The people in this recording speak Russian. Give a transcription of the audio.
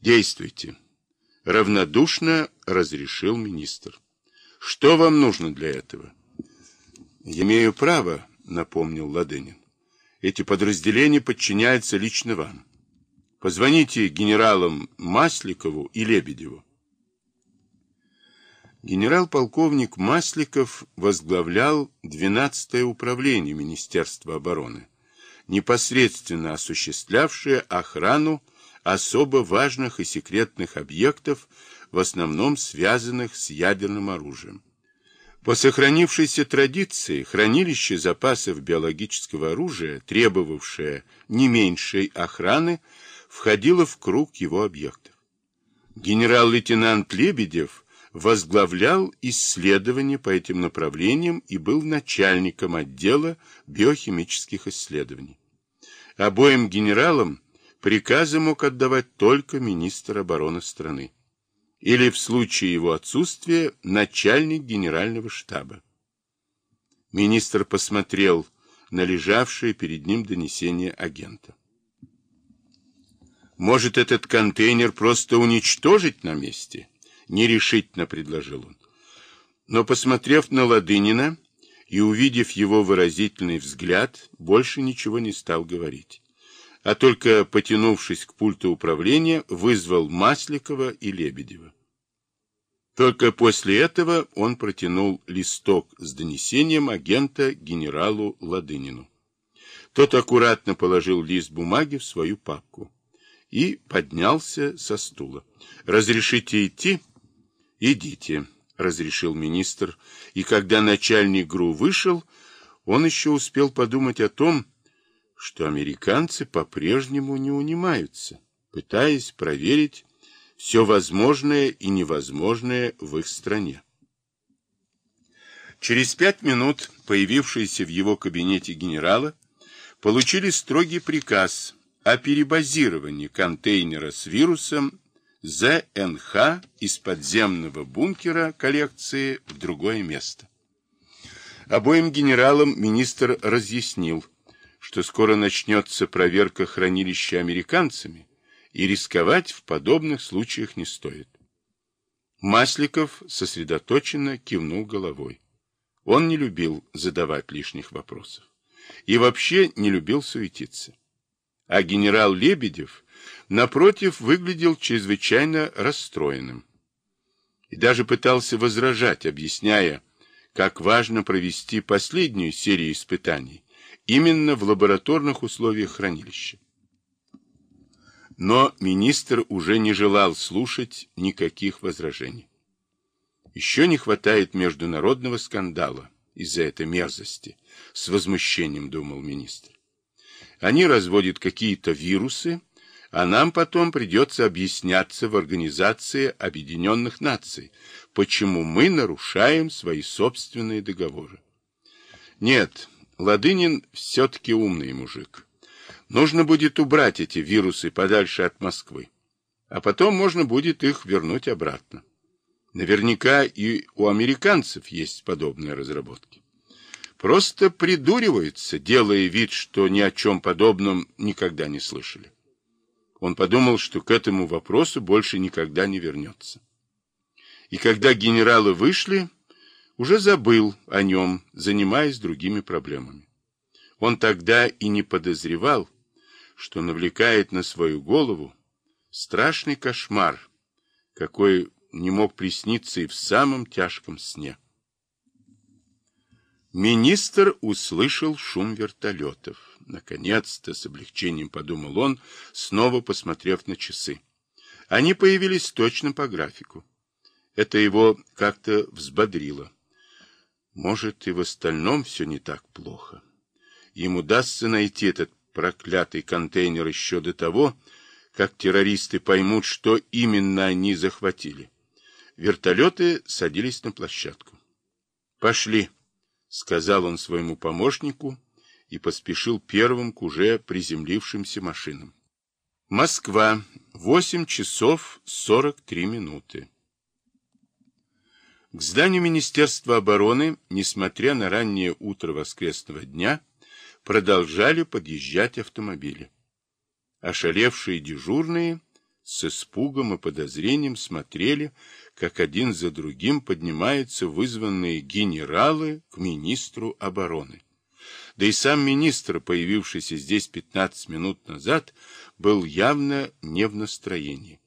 Действуйте. Равнодушно разрешил министр. Что вам нужно для этого? Я имею право, напомнил Ладынин. Эти подразделения подчиняются лично вам. Позвоните генералам Масликову и Лебедеву. Генерал-полковник Масликов возглавлял 12-е управление Министерства обороны, непосредственно осуществлявшее охрану особо важных и секретных объектов, в основном связанных с ядерным оружием. По сохранившейся традиции, хранилище запасов биологического оружия, требовавшее не меньшей охраны, входило в круг его объектов. Генерал-лейтенант Лебедев возглавлял исследования по этим направлениям и был начальником отдела биохимических исследований. Обоим генералам приказы мог отдавать только министр обороны страны или в случае его отсутствия начальник генерального штаба. Министр посмотрел на лежавшее перед ним донесение агента. «Может, этот контейнер просто уничтожить на месте?» — нерешительно предложил он. Но, посмотрев на Ладынина и увидев его выразительный взгляд, больше ничего не стал говорить а только, потянувшись к пульту управления, вызвал Масликова и Лебедева. Только после этого он протянул листок с донесением агента генералу Ладынину. Тот аккуратно положил лист бумаги в свою папку и поднялся со стула. «Разрешите идти?» «Идите», — разрешил министр, и когда начальник ГРУ вышел, он еще успел подумать о том, что американцы по-прежнему не унимаются, пытаясь проверить все возможное и невозможное в их стране. Через пять минут появившиеся в его кабинете генерала получили строгий приказ о перебазировании контейнера с вирусом ЗНХ из подземного бункера коллекции в другое место. Обоим генералам министр разъяснил, что скоро начнется проверка хранилища американцами, и рисковать в подобных случаях не стоит. Масликов сосредоточенно кивнул головой. Он не любил задавать лишних вопросов и вообще не любил суетиться. А генерал Лебедев, напротив, выглядел чрезвычайно расстроенным и даже пытался возражать, объясняя, как важно провести последнюю серию испытаний, именно в лабораторных условиях хранилища. Но министр уже не желал слушать никаких возражений. Еще не хватает международного скандала из-за этой мерзости, с возмущением думал министр. Они разводят какие-то вирусы, а нам потом придется объясняться в Организации Объединенных Наций, почему мы нарушаем свои собственные договоры. Нет, Ладынин все-таки умный мужик. Нужно будет убрать эти вирусы подальше от Москвы, а потом можно будет их вернуть обратно. Наверняка и у американцев есть подобные разработки. Просто придуриваются, делая вид, что ни о чем подобном никогда не слышали. Он подумал, что к этому вопросу больше никогда не вернется. И когда генералы вышли, уже забыл о нем, занимаясь другими проблемами. Он тогда и не подозревал, что навлекает на свою голову страшный кошмар, какой не мог присниться и в самом тяжком сне. Министр услышал шум вертолетов. Наконец-то, с облегчением подумал он, снова посмотрев на часы. Они появились точно по графику. Это его как-то взбодрило. Может, и в остальном все не так плохо. Им удастся найти этот проклятый контейнер еще до того, как террористы поймут, что именно они захватили. Вертолеты садились на площадку. «Пошли», — сказал он своему помощнику и поспешил первым к уже приземлившимся машинам. Москва. 8 часов 43 минуты. К зданию Министерства обороны, несмотря на раннее утро воскресного дня, продолжали подъезжать автомобили. Ошалевшие дежурные с испугом и подозрением смотрели, как один за другим поднимаются вызванные генералы к министру обороны. Да и сам министр, появившийся здесь 15 минут назад, был явно не в настроении.